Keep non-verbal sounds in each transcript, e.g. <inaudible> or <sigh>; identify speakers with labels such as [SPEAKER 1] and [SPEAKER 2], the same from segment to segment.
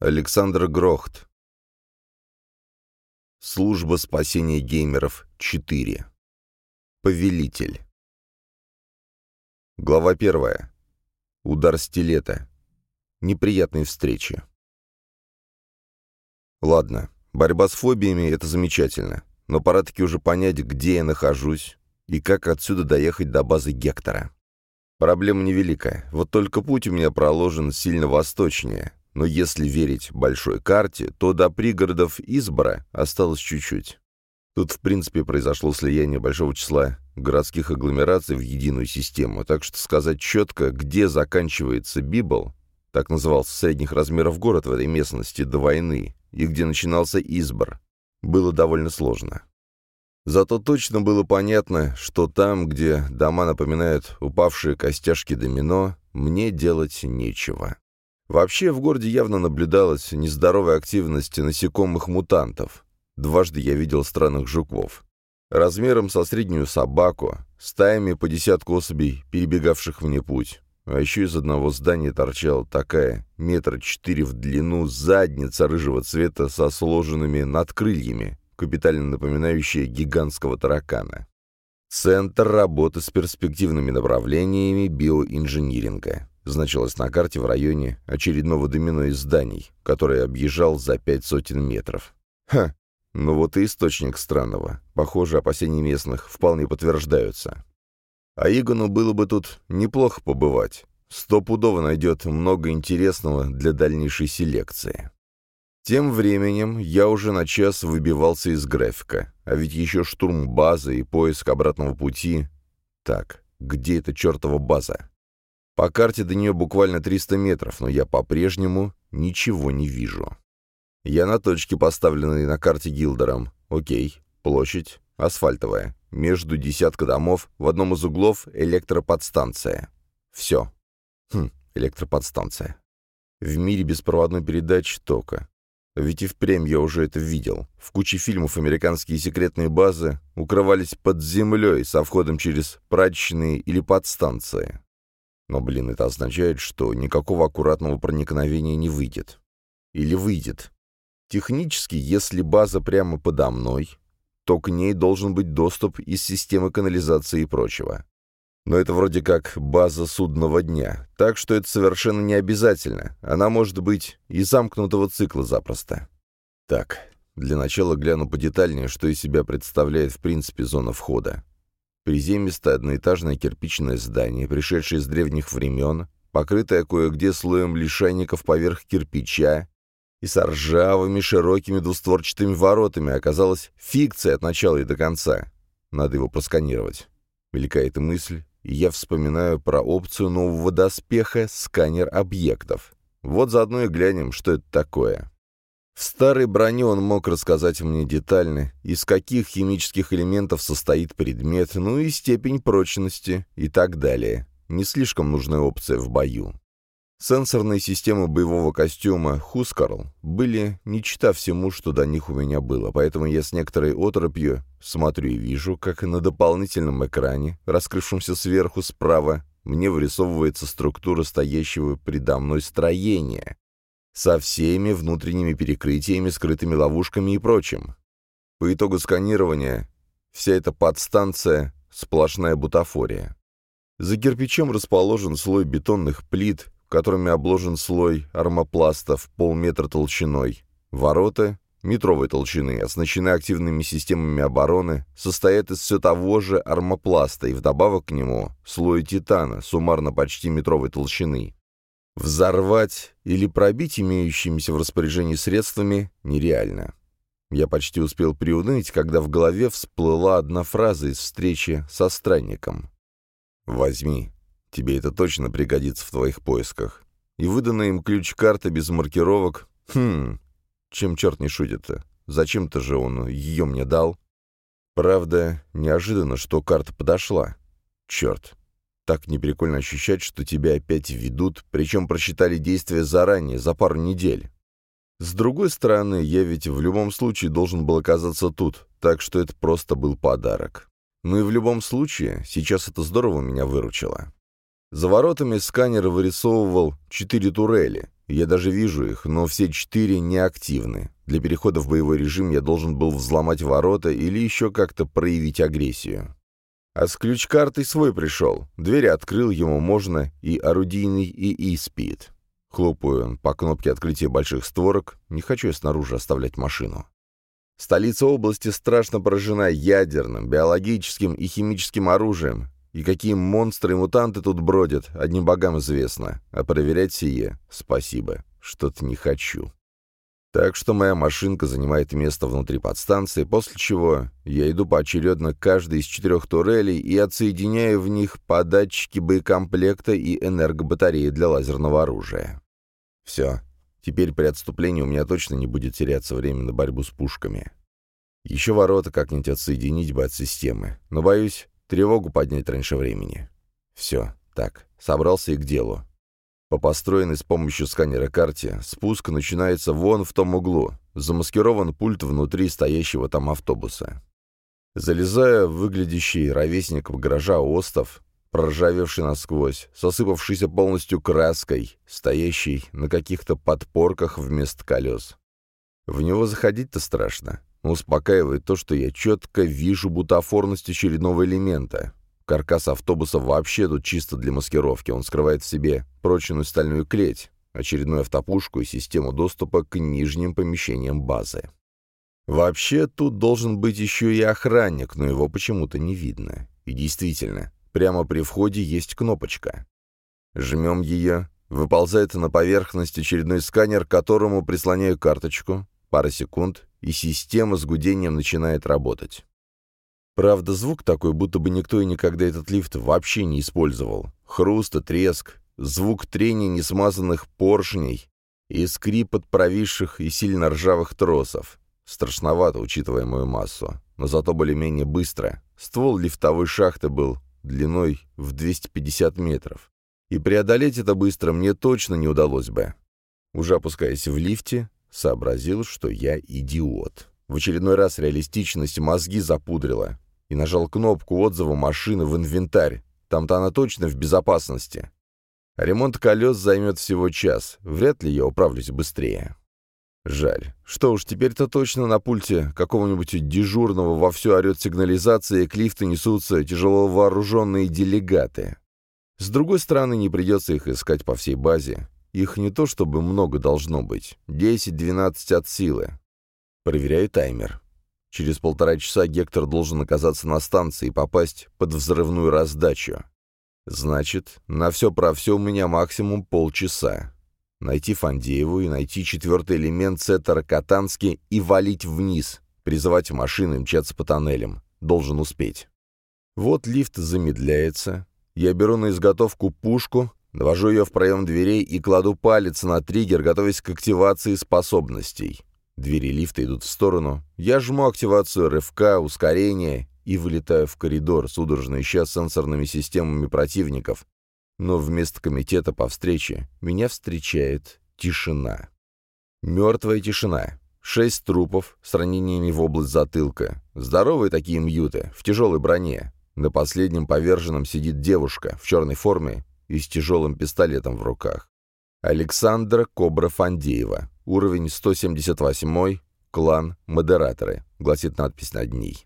[SPEAKER 1] Александр Грохт. Служба спасения геймеров 4. Повелитель. Глава первая. Удар стилета. Неприятные встречи. Ладно, борьба с фобиями — это замечательно, но пора таки уже понять, где я нахожусь и как отсюда доехать до базы Гектора. Проблема невелика, вот только путь у меня проложен сильно восточнее, но если верить большой карте, то до пригородов Избора осталось чуть-чуть. Тут, в принципе, произошло слияние большого числа городских агломераций в единую систему, так что сказать четко, где заканчивается Библ, так назывался средних размеров город в этой местности до войны, и где начинался Избор, было довольно сложно. Зато точно было понятно, что там, где дома напоминают упавшие костяшки домино, мне делать нечего. Вообще в городе явно наблюдалась нездоровая активность насекомых-мутантов. Дважды я видел странных жуков. Размером со среднюю собаку, стаями по десятку особей, перебегавших мне путь. А еще из одного здания торчала такая, метра четыре в длину, задница рыжего цвета со сложенными надкрыльями, капитально напоминающая гигантского таракана. Центр работы с перспективными направлениями биоинжиниринга значилось на карте в районе очередного домино из зданий, который объезжал за пять сотен метров. Ха, ну вот и источник странного. Похоже, опасения местных вполне подтверждаются. А Игону было бы тут неплохо побывать. Стопудово найдет много интересного для дальнейшей селекции. Тем временем я уже на час выбивался из графика, а ведь еще штурм базы и поиск обратного пути. Так, где эта чертова база? По карте до нее буквально 300 метров, но я по-прежнему ничего не вижу. Я на точке, поставленной на карте Гилдером. Окей, площадь, асфальтовая. Между десятка домов, в одном из углов электроподстанция. Все. Хм, электроподстанция. В мире беспроводной передачи тока. Ведь и впрямь я уже это видел. В куче фильмов американские секретные базы укрывались под землей со входом через прачечные или подстанции. Но, блин, это означает, что никакого аккуратного проникновения не выйдет. Или выйдет. Технически, если база прямо подо мной, то к ней должен быть доступ из системы канализации и прочего. Но это вроде как база судного дня, так что это совершенно не обязательно. Она может быть и замкнутого цикла запросто. Так, для начала гляну подетальнее, что из себя представляет в принципе зона входа. Приземистое одноэтажное кирпичное здание, пришедшее из древних времен, покрытое кое-где слоем лишайников поверх кирпича и с ржавыми широкими двустворчатыми воротами, оказалось фикцией от начала и до конца. Надо его просканировать. Мелькает мысль, и я вспоминаю про опцию нового доспеха «Сканер объектов». Вот заодно и глянем, что это такое. В старой броне он мог рассказать мне детально, из каких химических элементов состоит предмет, ну и степень прочности и так далее. Не слишком нужная опция в бою. Сенсорные системы боевого костюма «Хускарл» были не чита всему, что до них у меня было, поэтому я с некоторой оторопью смотрю и вижу, как на дополнительном экране, раскрывшемся сверху справа, мне вырисовывается структура стоящего предо мной строения, со всеми внутренними перекрытиями, скрытыми ловушками и прочим. По итогу сканирования вся эта подстанция — сплошная бутафория. За кирпичом расположен слой бетонных плит, которыми обложен слой армопласта в полметра толщиной. Ворота метровой толщины, оснащены активными системами обороны, состоят из все того же армопласта и вдобавок к нему слой титана, суммарно почти метровой толщины. Взорвать или пробить имеющимися в распоряжении средствами нереально. Я почти успел приуныть, когда в голове всплыла одна фраза из встречи со странником. «Возьми, тебе это точно пригодится в твоих поисках». И выданный им ключ-карта без маркировок... Хм, чем черт не шутит-то? Зачем-то же он ее мне дал? Правда, неожиданно, что карта подошла. Черт, так неприкольно ощущать, что тебя опять ведут, причем просчитали действия заранее, за пару недель. С другой стороны, я ведь в любом случае должен был оказаться тут, так что это просто был подарок. Ну и в любом случае, сейчас это здорово меня выручило. За воротами сканер вырисовывал четыре турели, Я даже вижу их, но все четыре неактивны. Для перехода в боевой режим я должен был взломать ворота или еще как-то проявить агрессию. А с ключ-картой свой пришел. Двери открыл, ему можно и орудийный, и и-спид. Хлопаю по кнопке открытия больших створок. Не хочу я снаружи оставлять машину. Столица области страшно поражена ядерным, биологическим и химическим оружием. И какие монстры и мутанты тут бродят, одним богам известно. А проверять сие — спасибо, что-то не хочу. Так что моя машинка занимает место внутри подстанции, после чего я иду поочередно к каждой из четырех турелей и отсоединяю в них податчики боекомплекта и энергобатареи для лазерного оружия. Все. Теперь при отступлении у меня точно не будет теряться время на борьбу с пушками. Еще ворота как-нибудь отсоединить бы от системы, но, боюсь, тревогу поднять раньше времени. Все, так, собрался и к делу. По построенной с помощью сканера карте, спуск начинается вон в том углу. Замаскирован пульт внутри стоящего там автобуса. Залезая в выглядящий ровесник в гаража остов, проржавевший насквозь, сосыпавшийся полностью краской, стоящий на каких-то подпорках вместо колес. В него заходить-то страшно, но успокаивает то, что я четко вижу бутафорность очередного элемента, Каркас автобуса вообще тут чисто для маскировки. Он скрывает в себе прочную стальную клеть, очередную автопушку и систему доступа к нижним помещениям базы. Вообще, тут должен быть еще и охранник, но его почему-то не видно. И действительно, прямо при входе есть кнопочка. Жмем ее, выползает на поверхность очередной сканер, к которому прислоняю карточку, пара секунд, и система с гудением начинает работать. Правда, звук такой, будто бы никто и никогда этот лифт вообще не использовал. Хруст и треск, звук трения несмазанных поршней и скрип от провисших и сильно ржавых тросов. Страшновато, учитывая мою массу, но зато более-менее быстро. Ствол лифтовой шахты был длиной в 250 метров. И преодолеть это быстро мне точно не удалось бы. Уже опускаясь в лифте, сообразил, что я идиот. В очередной раз реалистичность мозги запудрила и нажал кнопку отзыва машины в инвентарь. Там-то она точно в безопасности. ремонт колес займет всего час. Вряд ли я управлюсь быстрее. Жаль. Что уж, теперь-то точно на пульте какого-нибудь дежурного вовсю орет сигнализация, к лифту несутся тяжело вооруженные делегаты. С другой стороны, не придется их искать по всей базе. Их не то чтобы много должно быть. 10-12 от силы. Проверяю таймер. Через полтора часа Гектор должен оказаться на станции и попасть под взрывную раздачу. Значит, на все про все у меня максимум полчаса. Найти Фандееву и найти четвертый элемент сеттера Катански и валить вниз, призывать машины мчаться по тоннелям. Должен успеть. Вот лифт замедляется. Я беру на изготовку пушку, навожу ее в проем дверей и кладу палец на триггер, готовясь к активации способностей. Двери лифта идут в сторону. Я жму активацию рывка, ускорения и вылетаю в коридор, судорожно ища сенсорными системами противников. Но вместо комитета по встрече меня встречает тишина. Мертвая тишина. Шесть трупов с ранениями в область затылка. Здоровые такие мьюты, в тяжелой броне. На последнем поверженном сидит девушка в черной форме и с тяжелым пистолетом в руках. Александра Кобра Фандеева. Уровень 178, клан «Модераторы», гласит надпись над ней.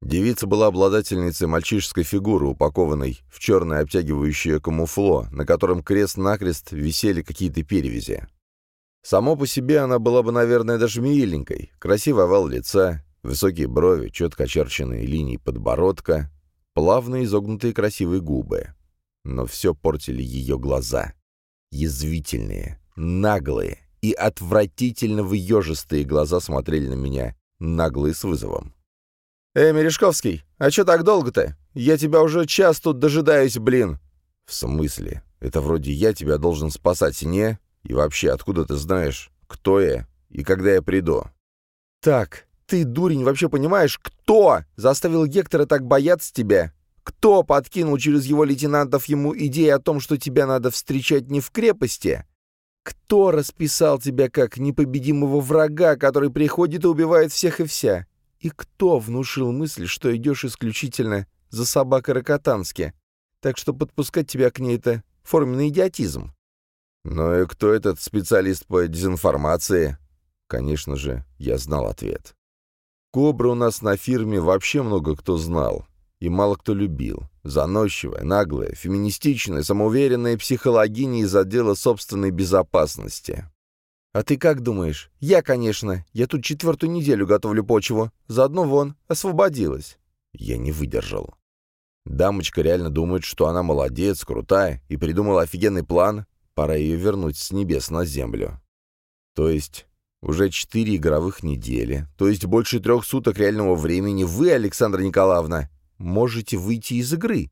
[SPEAKER 1] Девица была обладательницей мальчишеской фигуры, упакованной в черное обтягивающее камуфло, на котором крест-накрест висели какие-то перевязи. Само по себе она была бы, наверное, даже миленькой. Красивый овал лица, высокие брови, четко очерченные линии подбородка, плавно изогнутые красивые губы. Но все портили ее глаза. Язвительные, наглые, и отвратительно выежистые глаза смотрели на меня, наглые с вызовом. «Эй, Мережковский, а чё так долго-то? Я тебя уже час тут дожидаюсь, блин!» «В смысле? Это вроде я тебя должен спасать, не? И вообще, откуда ты знаешь, кто я и когда я приду?» «Так, ты, дурень, вообще понимаешь, кто заставил Гектора так бояться тебя? Кто подкинул через его лейтенантов ему идею о том, что тебя надо встречать не в крепости, кто расписал тебя как непобедимого врага, который приходит и убивает всех и вся? И кто внушил мысль, что идешь исключительно за собакой Рокотански? Так что подпускать тебя к ней — это форменный идиотизм. «Ну и кто этот специалист по дезинформации?» Конечно же, я знал ответ. Кобра у нас на фирме вообще много кто знал, и мало кто любил. Заносчивая, наглая, феминистичная, самоуверенная психологиня из отдела собственной безопасности. «А ты как думаешь?» «Я, конечно. Я тут четвертую неделю готовлю почву. Заодно вон, освободилась». Я не выдержал. Дамочка реально думает, что она молодец, крутая, и придумала офигенный план. Пора ее вернуть с небес на землю. То есть уже четыре игровых недели, то есть больше трех суток реального времени вы, Александра Николаевна, можете выйти из игры.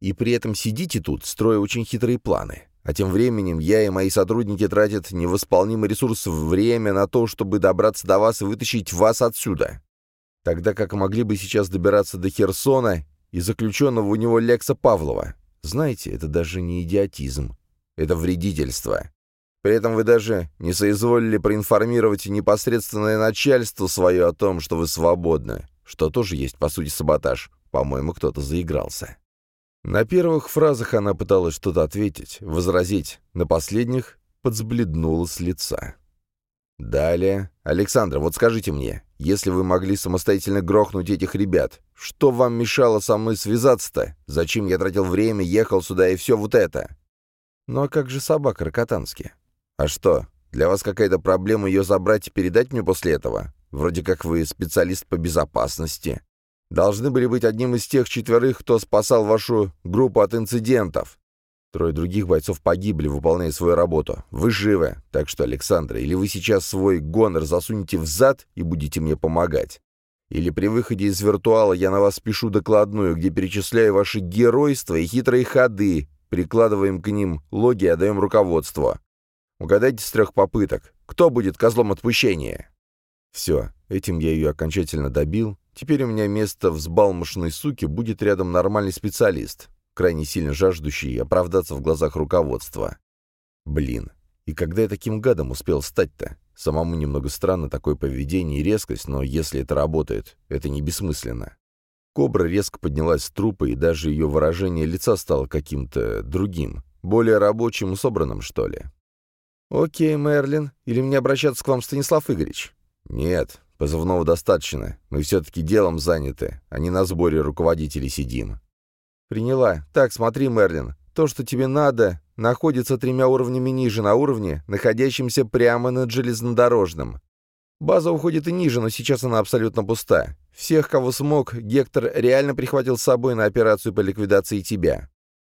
[SPEAKER 1] И при этом сидите тут, строя очень хитрые планы. А тем временем я и мои сотрудники тратят невосполнимый ресурс время на то, чтобы добраться до вас и вытащить вас отсюда. Тогда как могли бы сейчас добираться до Херсона и заключенного у него Лекса Павлова. Знаете, это даже не идиотизм. Это вредительство. При этом вы даже не соизволили проинформировать непосредственное начальство свое о том, что вы свободны, что тоже есть, по сути, саботаж. По-моему, кто-то заигрался. На первых фразах она пыталась что-то ответить, возразить, на последних подсбледнула с лица. Далее. Александра, вот скажите мне, если вы могли самостоятельно грохнуть этих ребят, что вам мешало со мной связаться-то? Зачем я тратил время, ехал сюда и все вот это? Ну а как же собака Рокотански? А что, для вас какая-то проблема ее забрать и передать мне после этого? Вроде как вы специалист по безопасности. Должны были быть одним из тех четверых, кто спасал вашу группу от инцидентов. Трое других бойцов погибли, выполняя свою работу. Вы живы. Так что, Александра, или вы сейчас свой гонор засунете в зад и будете мне помогать. Или при выходе из виртуала я на вас пишу докладную, где перечисляю ваши геройства и хитрые ходы, прикладываем к ним логи и отдаем руководство. Угадайте с трех попыток. Кто будет козлом отпущения? Все, этим я ее окончательно добил, Теперь у меня место в сбалмошной суке будет рядом нормальный специалист, крайне сильно жаждущий оправдаться в глазах руководства. Блин, и когда я таким гадом успел стать-то? Самому немного странно такое поведение и резкость, но если это работает, это не бессмысленно. Кобра резко поднялась с трупа, и даже ее выражение лица стало каким-то другим, более рабочим и собранным, что ли. «Окей, Мерлин, или мне обращаться к вам, Станислав Игоревич?» «Нет, Позывного достаточно. Мы все-таки делом заняты, а не на сборе руководителей сидим». «Приняла. Так, смотри, Мерлин, то, что тебе надо, находится тремя уровнями ниже на уровне, находящемся прямо над железнодорожным. База уходит и ниже, но сейчас она абсолютно пуста. Всех, кого смог, Гектор реально прихватил с собой на операцию по ликвидации тебя.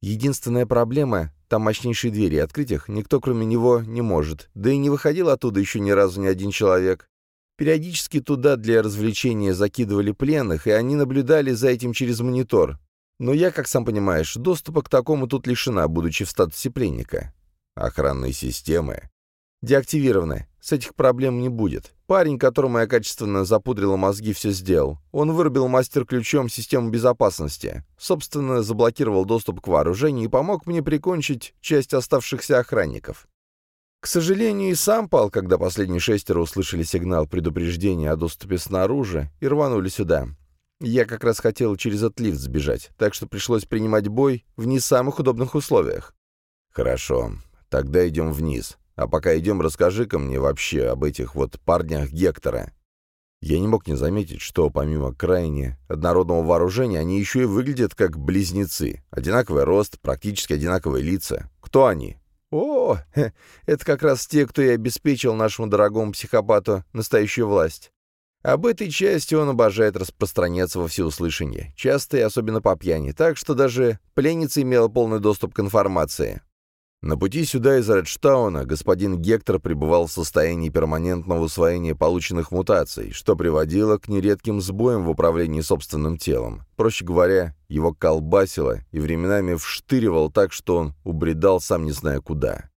[SPEAKER 1] Единственная проблема — там мощнейшие двери, открыть их никто кроме него не может, да и не выходил оттуда еще ни разу ни один человек. Периодически туда для развлечения закидывали пленных, и они наблюдали за этим через монитор. Но я, как сам понимаешь, доступа к такому тут лишена, будучи в статусе пленника. Охранные системы. Деактивированы. С этих проблем не будет. Парень, которому я качественно запудрила мозги, все сделал. Он вырубил мастер-ключом систему безопасности. Собственно, заблокировал доступ к вооружению и помог мне прикончить часть оставшихся охранников. К сожалению, и сам пал, когда последние шестеро услышали сигнал предупреждения о доступе снаружи и рванули сюда. Я как раз хотел через этот лифт сбежать, так что пришлось принимать бой в не самых удобных условиях. «Хорошо, тогда идем вниз. А пока идем, расскажи-ка мне вообще об этих вот парнях Гектора». Я не мог не заметить, что помимо крайне однородного вооружения, они еще и выглядят как близнецы. Одинаковый рост, практически одинаковые лица. Кто они? «О, <laughs> это как раз те, кто и обеспечил нашему дорогому психопату настоящую власть. Об этой части он обожает распространяться во всеуслышание, часто и особенно по пьяни, так что даже пленница имела полный доступ к информации. На пути сюда из Редштауна господин Гектор пребывал в состоянии перманентного усвоения полученных мутаций, что приводило к нередким сбоям в управлении собственным телом. Проще говоря, его колбасило и временами вштыривал так, что он убредал сам не зная куда.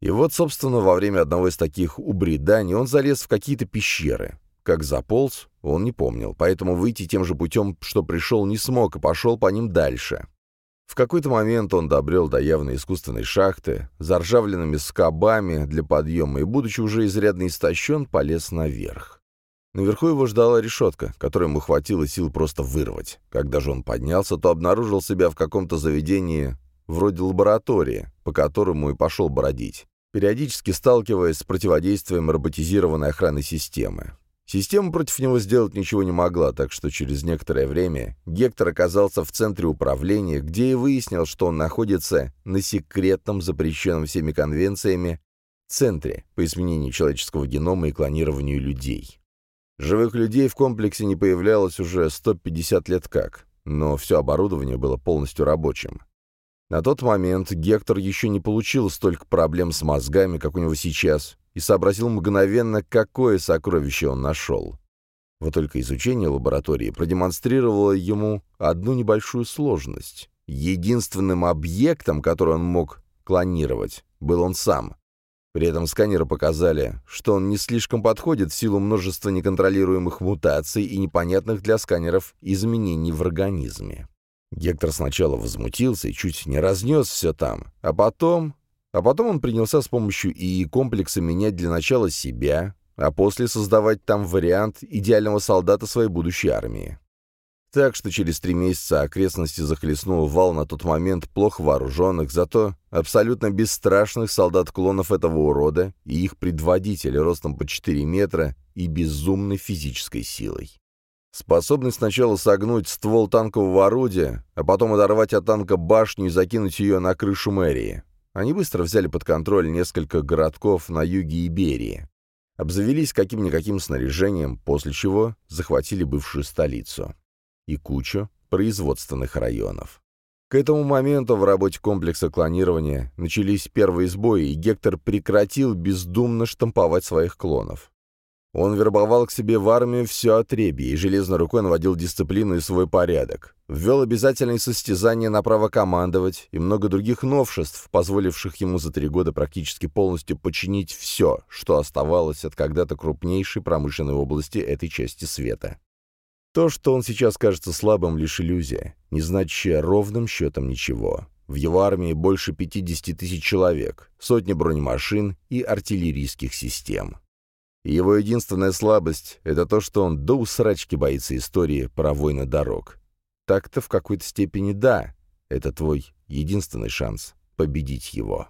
[SPEAKER 1] И вот, собственно, во время одного из таких убреданий он залез в какие-то пещеры. Как заполз, он не помнил, поэтому выйти тем же путем, что пришел, не смог и пошел по ним дальше. В какой-то момент он добрел до явно искусственной шахты, заржавленными скобами для подъема, и, будучи уже изрядно истощен, полез наверх. Наверху его ждала решетка, которой ему хватило сил просто вырвать. Когда же он поднялся, то обнаружил себя в каком-то заведении вроде лаборатории, по которому и пошел бродить. периодически сталкиваясь с противодействием роботизированной охранной системы. Система против него сделать ничего не могла, так что через некоторое время Гектор оказался в центре управления, где и выяснил, что он находится на секретном, запрещенном всеми конвенциями, центре по изменению человеческого генома и клонированию людей. Живых людей в комплексе не появлялось уже 150 лет как, но все оборудование было полностью рабочим. На тот момент Гектор еще не получил столько проблем с мозгами, как у него сейчас, и сообразил мгновенно, какое сокровище он нашел. Вот только изучение лаборатории продемонстрировало ему одну небольшую сложность. Единственным объектом, который он мог клонировать, был он сам. При этом сканеры показали, что он не слишком подходит в силу множества неконтролируемых мутаций и непонятных для сканеров изменений в организме. Гектор сначала возмутился и чуть не разнес все там, а потом... А потом он принялся с помощью ИИ-комплекса менять для начала себя, а после создавать там вариант идеального солдата своей будущей армии. Так что через три месяца окрестности захлестнул вал на тот момент плохо вооруженных, зато абсолютно бесстрашных солдат-клонов этого урода и их предводитель ростом по 4 метра и безумной физической силой. Способный сначала согнуть ствол танкового орудия, а потом оторвать от танка башню и закинуть ее на крышу мэрии. Они быстро взяли под контроль несколько городков на юге Иберии. Обзавелись каким-никаким снаряжением, после чего захватили бывшую столицу и кучу производственных районов. К этому моменту в работе комплекса клонирования начались первые сбои, и Гектор прекратил бездумно штамповать своих клонов. Он вербовал к себе в армию все отребье и железной рукой наводил дисциплину и свой порядок. Ввел обязательные состязания на право командовать и много других новшеств, позволивших ему за три года практически полностью подчинить все, что оставалось от когда-то крупнейшей промышленной области этой части света. То, что он сейчас кажется слабым, лишь иллюзия, не значащая ровным счетом ничего. В его армии больше 50 тысяч человек, сотни бронемашин и артиллерийских систем. Его единственная слабость — это то, что он до усрачки боится истории про войны дорог. Так-то в какой-то степени да, это твой единственный шанс победить его.